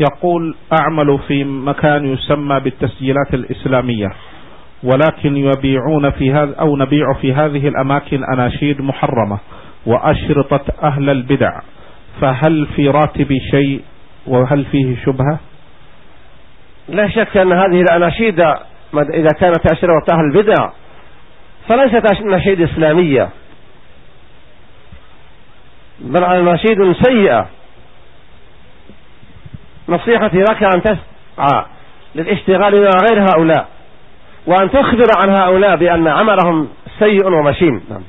يقول أعمل في مكان يسمى بالتسجيلات الإسلامية ولكن يبيعون في هذا أو نبيع في هذه الأماكن أناشيد محرمة وأشرطة أهل البدع. فهل في راتبي شيء وهل فيه شبهة؟ لا شك أن هذه الأناشيد إذا كانت أشرطة أهل البدع فليست أناشيد إسلامية. بل أناشيد سيئة. نصيحتي لك أن تسعى للاشتغال مع غير هؤلاء وأن تخبر عن هؤلاء بأن عملهم سيء ومشين. نعم.